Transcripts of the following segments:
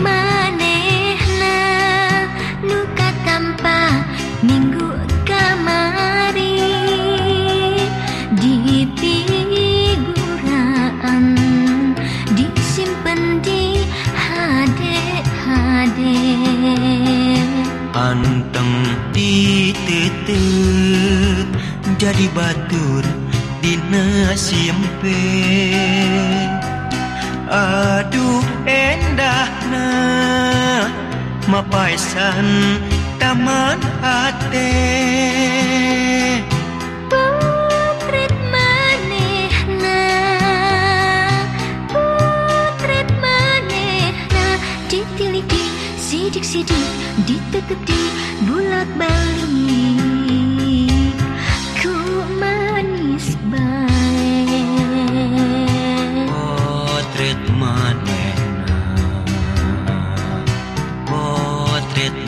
Manehlah nuka tampa Minggu kamari Dipiguraan disimpan di HD HD Anteng ti titik jadi Batur Dinas sipe mapaisan taman ate sidik-sidik Diteketi bulat balik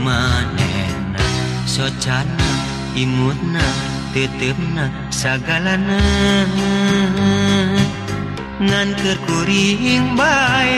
man socana imutnatete na sagalananngankerkur bay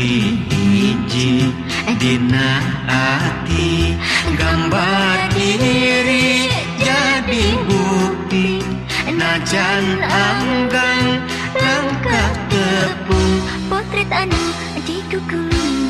Di hiji eh? Dina hati eh? Gambar diri Jadi bukti Najan anggang Langkah tepung Potret anu dikukung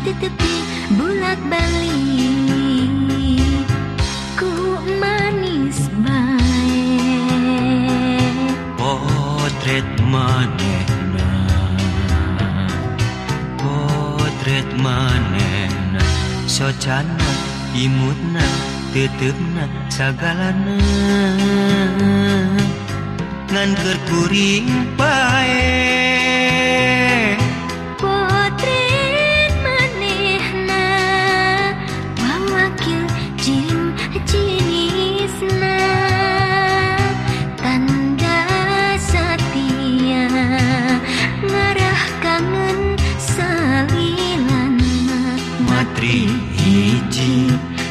pi bulat Bali ku manis bay potret man Poret manen socana Imutna tetenan segala nalanker puring pae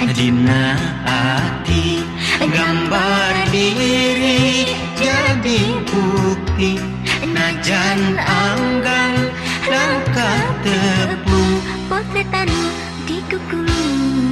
Dina hati Gambar diri jadi bukti Najan anggang langkah tepung Potretan di kukulung